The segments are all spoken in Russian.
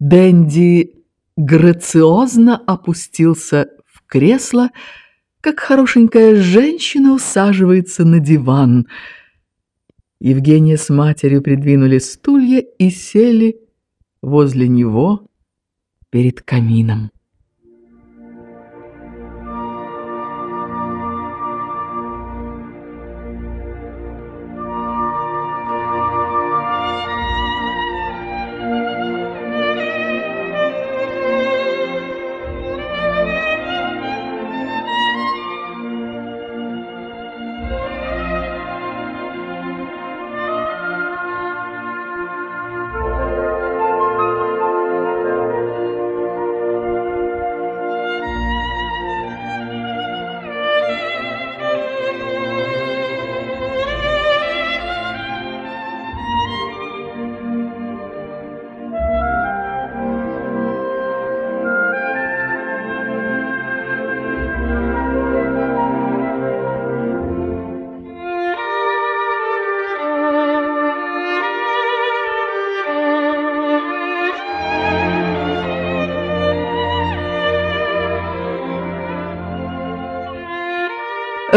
Дэнди грациозно опустился в кресло, как хорошенькая женщина усаживается на диван. Евгения с матерью придвинули стулья и сели возле него перед камином.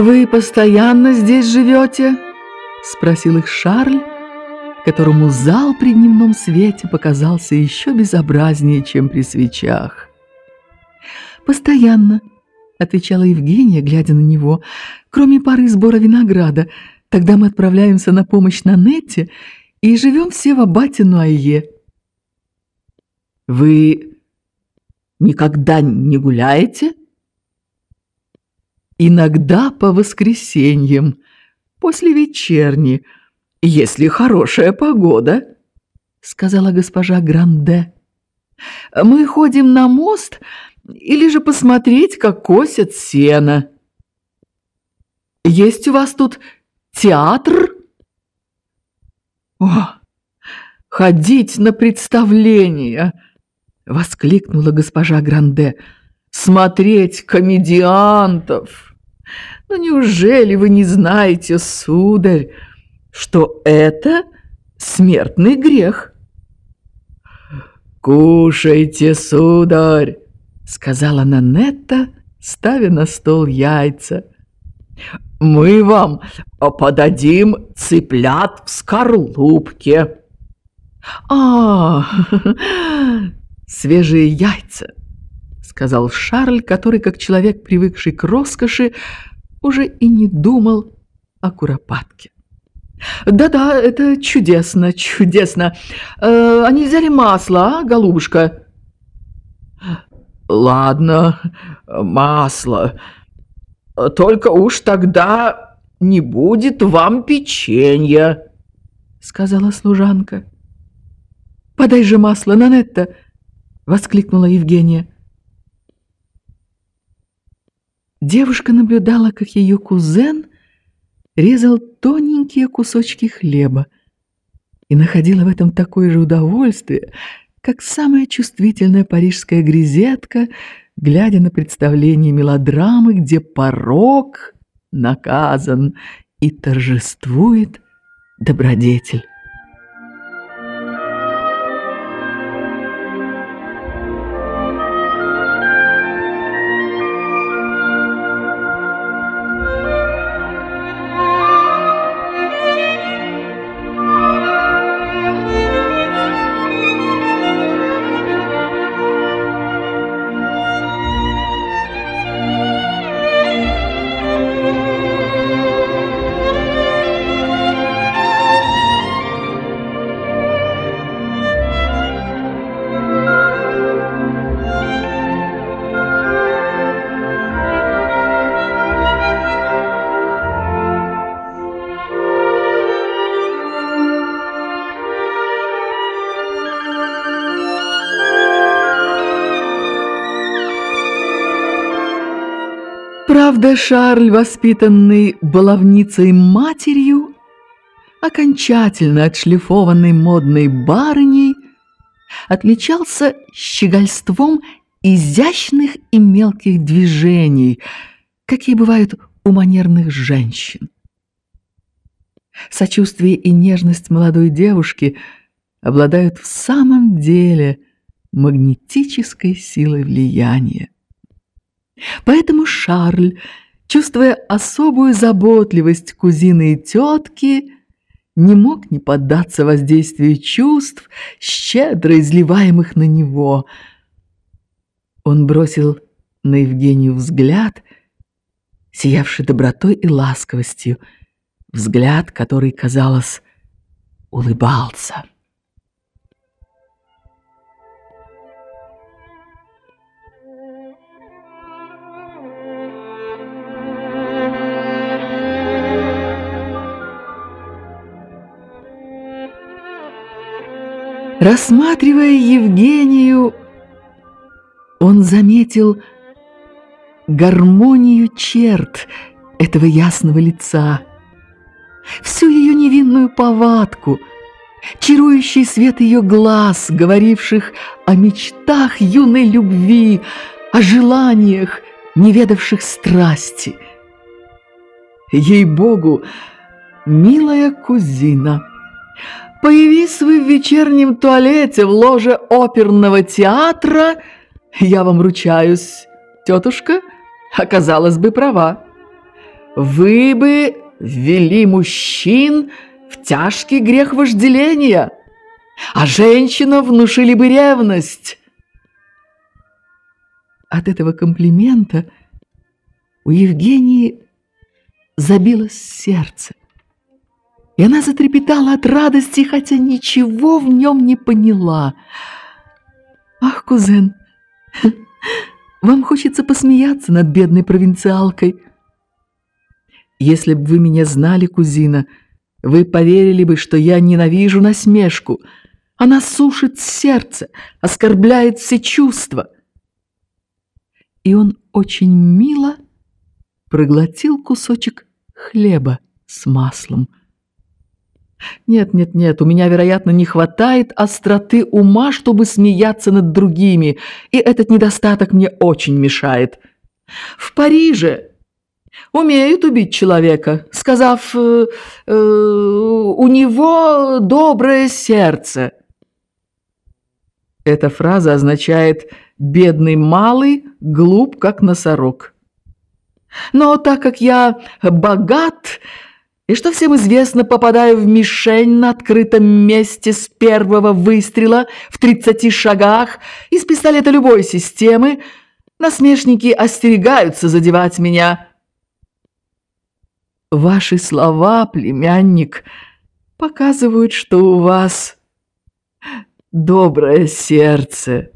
«Вы постоянно здесь живете?» — спросил их Шарль, которому зал при дневном свете показался еще безобразнее, чем при свечах. «Постоянно», — отвечала Евгения, глядя на него, — «кроме пары сбора винограда. Тогда мы отправляемся на помощь на Нетте и живем все в аббате Нуайе». «Вы никогда не гуляете?» Иногда по воскресеньям, после вечерни, если хорошая погода, — сказала госпожа Гранде. Мы ходим на мост или же посмотреть, как косят сено. Есть у вас тут театр? О, ходить на представление! — воскликнула госпожа Гранде. Смотреть комедиантов! Но неужели вы не знаете, сударь, что это смертный грех? «Кушайте, сударь!» — сказала Нанетта, ставя на стол яйца. «Мы вам подадим цыплят в скорлупке». «А, свежие яйца!» — сказал Шарль, который, как человек, привыкший к роскоши, уже и не думал о куропатке. «Да-да, это чудесно, чудесно. Э, а нельзя ли масло, а, голубушка?» «Ладно, масло. Только уж тогда не будет вам печенья», — сказала служанка. «Подай же масло, Нанетта!» — воскликнула Евгения. Девушка наблюдала, как ее кузен резал тоненькие кусочки хлеба и находила в этом такое же удовольствие, как самая чувствительная парижская грезетка, глядя на представление мелодрамы, где порог наказан и торжествует добродетель. Правда, Шарль, воспитанный баловницей матерью, окончательно отшлифованной модной барыней, отличался щегольством изящных и мелких движений, какие бывают у манерных женщин. Сочувствие и нежность молодой девушки обладают в самом деле магнетической силой влияния. Поэтому Шарль, чувствуя особую заботливость кузины и тетки, не мог не поддаться воздействию чувств, щедро изливаемых на него. Он бросил на Евгению взгляд, сиявший добротой и ласковостью, взгляд, который, казалось, улыбался. Рассматривая Евгению, он заметил гармонию черт этого ясного лица, всю ее невинную повадку, чарующий свет ее глаз, говоривших о мечтах юной любви, о желаниях, не ведавших страсти. Ей-богу, милая кузина — Появись вы в вечернем туалете в ложе оперного театра, я вам ручаюсь, тетушка, оказалась бы права. Вы бы ввели мужчин в тяжкий грех вожделения, а женщинам внушили бы ревность. От этого комплимента у Евгении забилось сердце и она затрепетала от радости, хотя ничего в нем не поняла. «Ах, кузен, вам хочется посмеяться над бедной провинциалкой. Если бы вы меня знали, кузина, вы поверили бы, что я ненавижу насмешку. Она сушит сердце, оскорбляет все чувства». И он очень мило проглотил кусочек хлеба с маслом. Нет, нет, нет, у меня, вероятно, не хватает остроты ума, чтобы смеяться над другими, и этот недостаток мне очень мешает. В Париже умеют убить человека, сказав э, э, «у него доброе сердце». Эта фраза означает «бедный малый, глуп, как носорог». Но так как я богат, и что всем известно, попадаю в мишень на открытом месте с первого выстрела в 30 шагах из пистолета любой системы, насмешники остерегаются задевать меня. Ваши слова, племянник, показывают, что у вас доброе сердце.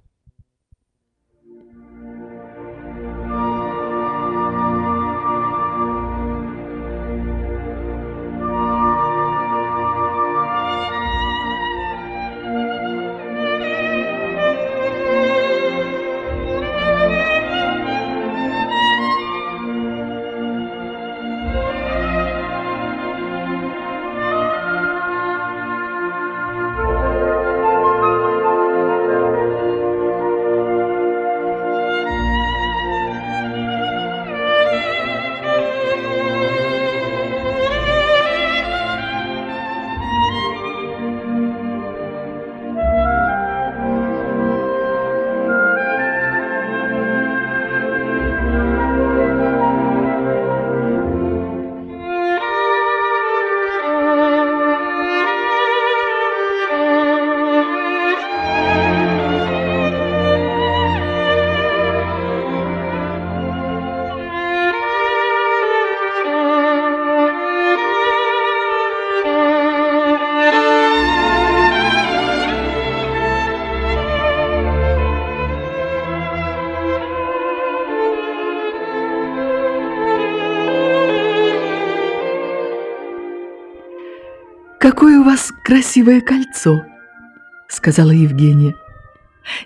Красивое кольцо!» — сказала Евгения.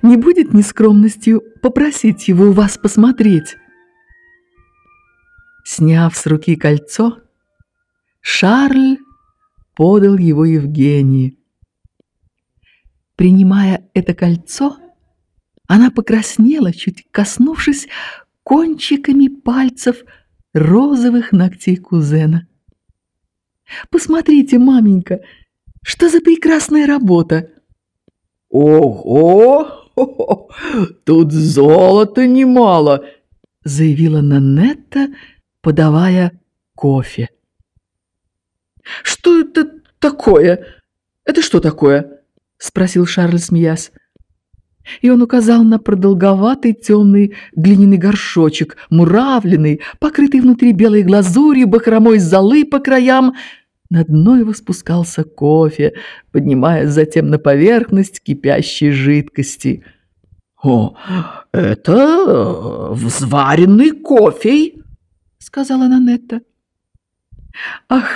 «Не будет нескромностью попросить его у вас посмотреть?» Сняв с руки кольцо, Шарль подал его Евгении. Принимая это кольцо, она покраснела, чуть коснувшись кончиками пальцев розовых ногтей кузена. Посмотрите, маменька, что за прекрасная работа!» «Ого! «О, тут золота немало!» — заявила Нанетта, подавая кофе. «Что это такое? Это что такое?» — спросил Шарль, смеясь. И он указал на продолговатый темный глиняный горшочек, муравленный, покрытый внутри белой глазурью, бахромой золы по краям. На дно его спускался кофе, поднимаясь затем на поверхность кипящей жидкости. «О, это взваренный кофе!» — сказала Нанетта. «Ах,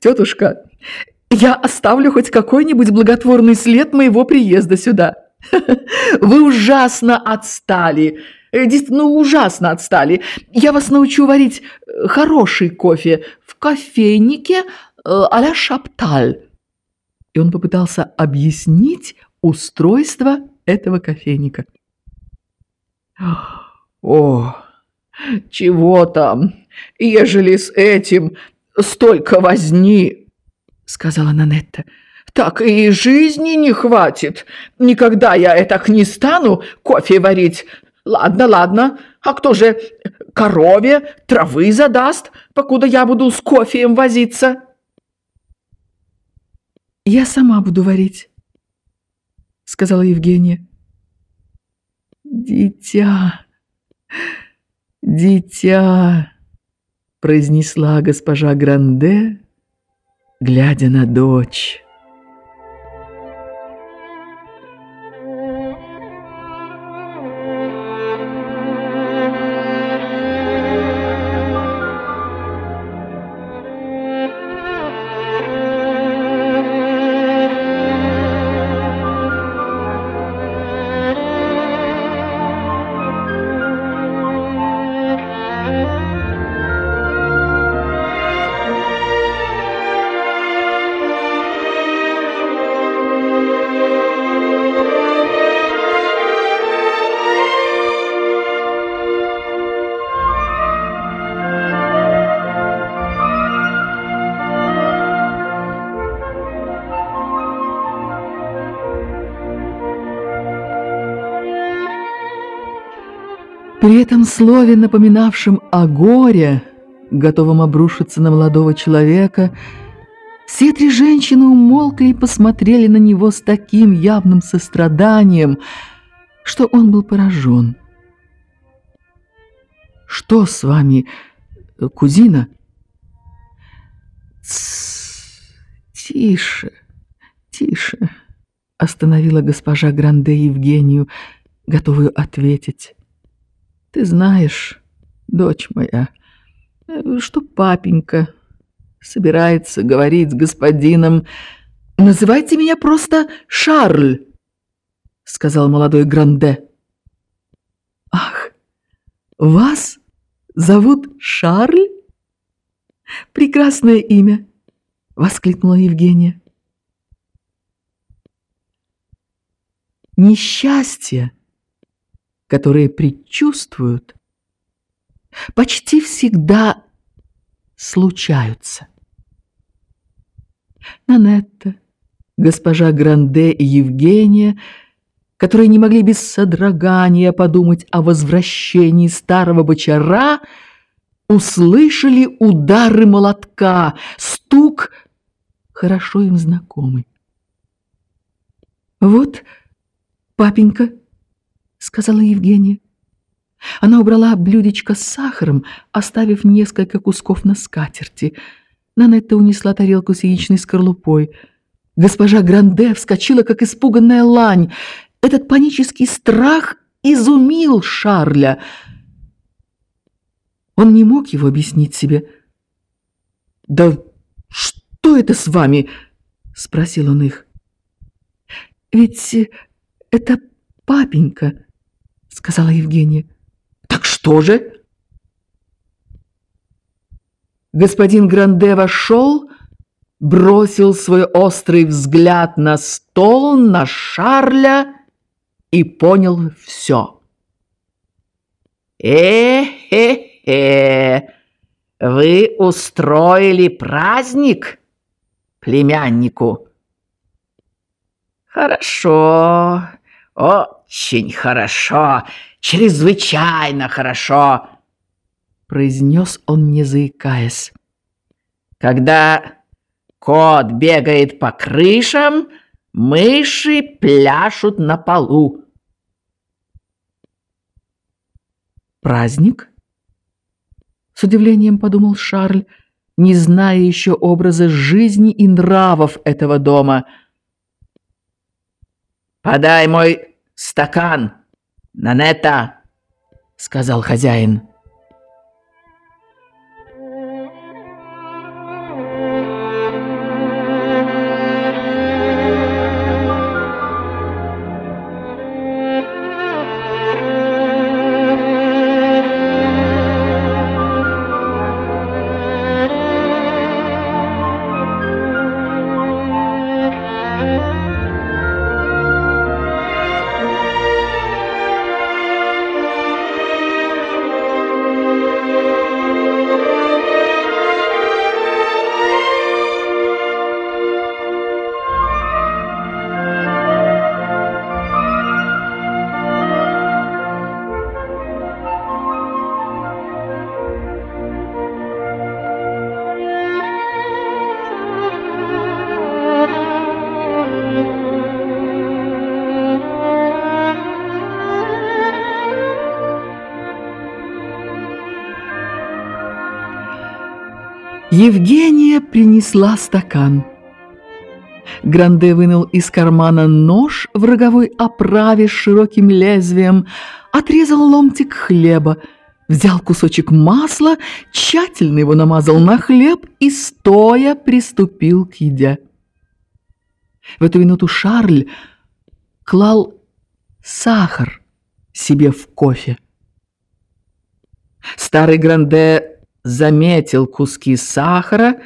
тетушка, я оставлю хоть какой-нибудь благотворный след моего приезда сюда. Вы ужасно отстали, э, действительно ужасно отстали. Я вас научу варить э, хороший кофе в кофейнике э, а-ля Шапталь». И он попытался объяснить устройство этого кофейника. «О, чего там, ежели с этим столько возни!» — сказала Нанетта. «Так и жизни не хватит. Никогда я так не стану кофе варить. Ладно, ладно, а кто же корове травы задаст, покуда я буду с кофеем возиться?» «Я сама буду варить», — сказала Евгения. «Дитя, дитя», — произнесла госпожа Гранде, глядя на дочь. При этом слове, напоминавшем о горе, готовом обрушиться на молодого человека, все три женщины умолкли и посмотрели на него с таким явным состраданием, что он был поражен. «Что с вами, кузина?» «Тише, тише», — остановила госпожа Гранде Евгению, готовую ответить. Ты знаешь, дочь моя, что папенька собирается говорить с господином. Называйте меня просто Шарль, сказал молодой Гранде. Ах, вас зовут Шарль? Прекрасное имя, воскликнула Евгения. Несчастье которые предчувствуют, почти всегда случаются. Нанетта, госпожа Гранде и Евгения, которые не могли без содрогания подумать о возвращении старого бочара, услышали удары молотка, стук, хорошо им знакомый. «Вот, папенька», сказала Евгения. Она убрала блюдечко с сахаром, оставив несколько кусков на скатерти. Нанетта унесла тарелку с яичной скорлупой. Госпожа Гранде вскочила, как испуганная лань. Этот панический страх изумил Шарля. Он не мог его объяснить себе. «Да что это с вами?» — спросил он их. «Ведь это папенька», — сказала Евгения. «Так что же?» Господин Гранде вошел, бросил свой острый взгляд на стол, на Шарля и понял все. «Э-э-э! Вы устроили праздник племяннику?» «Хорошо, о, очень хорошо, чрезвычайно хорошо, произнес он, не заикаясь. Когда кот бегает по крышам, мыши пляшут на полу. Праздник? С удивлением подумал Шарль, не зная еще образа жизни и нравов этого дома. «Подай мой стакан, Нанета!» — сказал хозяин. Евгения принесла стакан. Гранде вынул из кармана нож в роговой оправе с широким лезвием, отрезал ломтик хлеба, взял кусочек масла, тщательно его намазал на хлеб и стоя приступил к еде. В эту минуту Шарль клал сахар себе в кофе. Старый Гранде заметил куски сахара,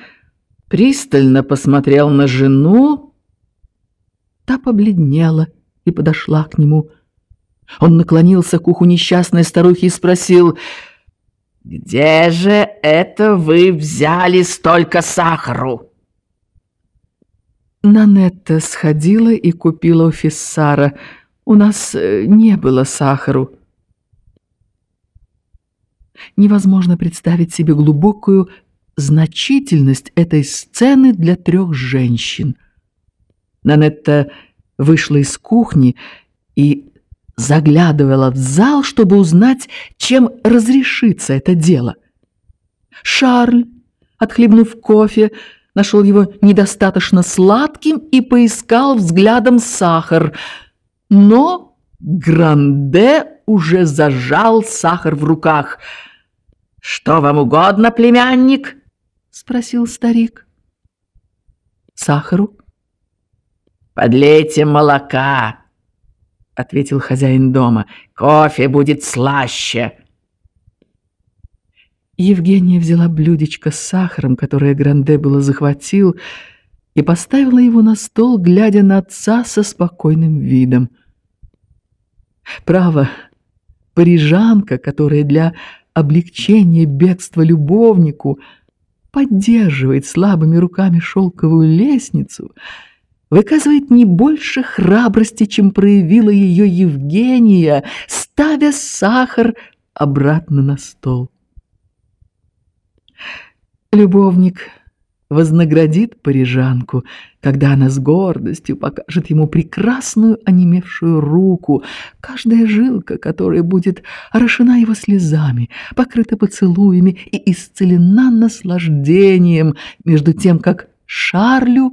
пристально посмотрел на жену. Та побледнела и подошла к нему. Он наклонился к уху несчастной старухи и спросил, «Где же это вы взяли столько сахару?» Нанетта сходила и купила у Фиссара. У нас э, не было сахару. Невозможно представить себе глубокую значительность этой сцены для трех женщин. Нанетта вышла из кухни и заглядывала в зал, чтобы узнать, чем разрешится это дело. Шарль, отхлебнув кофе, нашел его недостаточно сладким и поискал взглядом сахар. Но Гранде уже зажал сахар в руках – «Что вам угодно, племянник?» — спросил старик. «Сахару?» «Подлейте молока», — ответил хозяин дома. «Кофе будет слаще». Евгения взяла блюдечко с сахаром, которое Гранде было захватил, и поставила его на стол, глядя на отца со спокойным видом. Право, парижанка, которая для облегчение бегства любовнику, поддерживает слабыми руками шелковую лестницу, выказывает не больше храбрости, чем проявила ее Евгения, ставя сахар обратно на стол. Любовник вознаградит парижанку, когда она с гордостью покажет ему прекрасную онемевшую руку, каждая жилка которой будет орошена его слезами, покрыта поцелуями и исцелена наслаждением, между тем, как Шарлю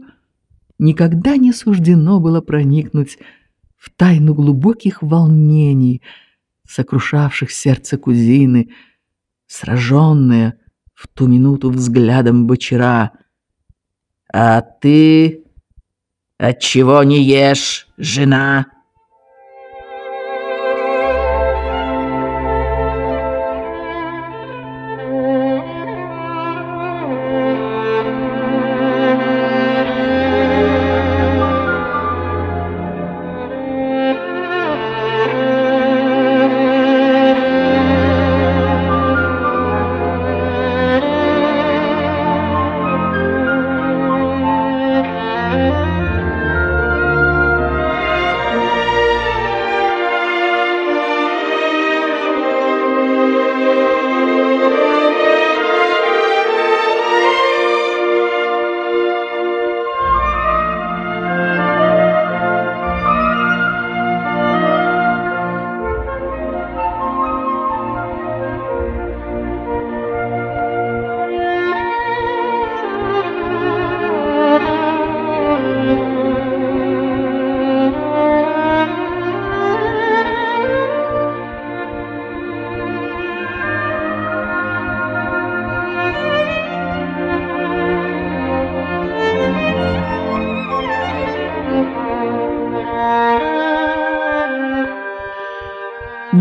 никогда не суждено было проникнуть в тайну глубоких волнений, сокрушавших сердце кузины, сраженная в ту минуту взглядом бочера — «А ты отчего не ешь, жена?»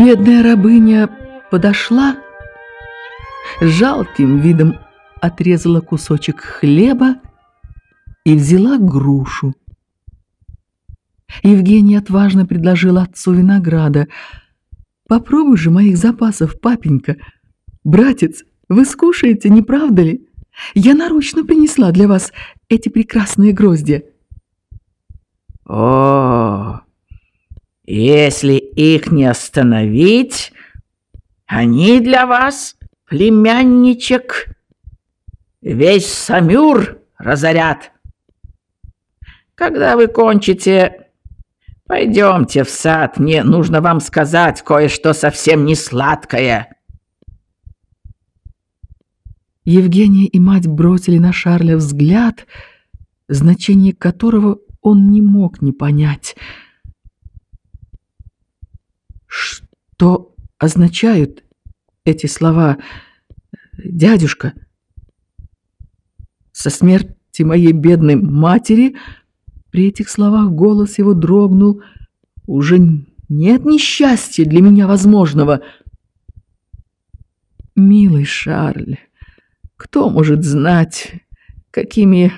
Бедная рабыня подошла, жалким видом отрезала кусочек хлеба и взяла грушу. Евгений отважно предложил отцу винограда. «Попробуй же моих запасов, папенька. Братец, вы скушаете, не правда ли? Я нарочно принесла для вас эти прекрасные гроздья». О, если их не остановить, они для вас, племянничек, весь Самюр разорят. Когда вы кончите, пойдемте в сад, мне нужно вам сказать кое-что совсем не сладкое. Евгения и мать бросили на Шарля взгляд, значение которого он не мог не понять. Что означают эти слова, дядюшка? Со смерти моей бедной матери при этих словах голос его дрогнул. Уже нет несчастья для меня возможного. Милый Шарль, кто может знать, какими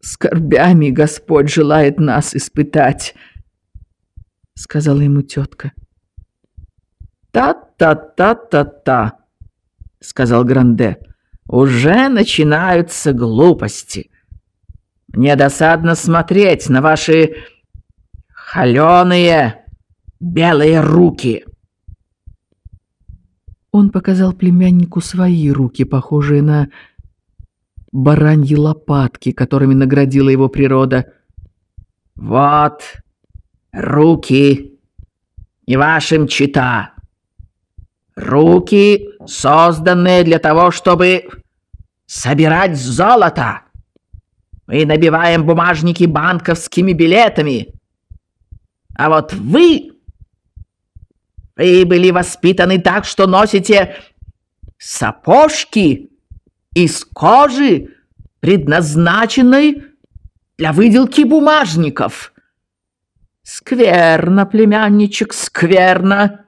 скорбями Господь желает нас испытать, — сказала ему тетка. «Та-та-та-та-та», — сказал Гранде, — «уже начинаются глупости. Мне досадно смотреть на ваши холеные белые руки». Он показал племяннику свои руки, похожие на бараньи лопатки, которыми наградила его природа. «Вот руки, не вашим чита. Руки, созданные для того, чтобы собирать золото. Мы набиваем бумажники банковскими билетами. А вот вы... Вы были воспитаны так, что носите сапожки из кожи, предназначенной для выделки бумажников. Скверно, племянничек, скверно.